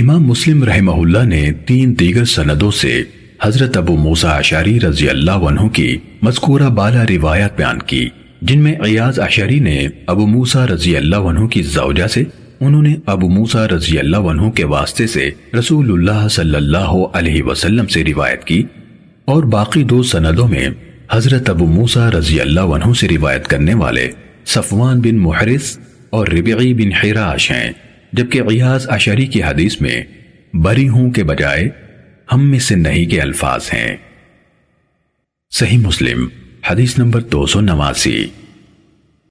امام مسلم رحمہ اللہ نے تین دیگر سندوں سے حضرت ابو موسیٰ اشاری رضی اللہ عنہ کی مذکورہ بالا روایت بیان کی، جن میں عیاض اشاری نے ابو موسیٰ رضی اللہ عنہ کی زوجہ سے، انہوں نے ابو موسیٰ رضی اللہ عنہ کے واسطے سے رسول اللہ صلی اللہ علیہ وسلم سے روایت کی اور باقی دو سندوں میں حضرت ابو موسیٰ رضی اللہ عنہ سے روایت کرنے والے صفوان بن محرس اور ربعی بن حراش ہیں۔ جبکہ غیاز اشری کی حدیث میں بری ہوں کے بجائے ہم میں سے نہیں کے الفاظ ہیں۔ صحیح مسلم، حدیث نمبر دو سو نواسی۔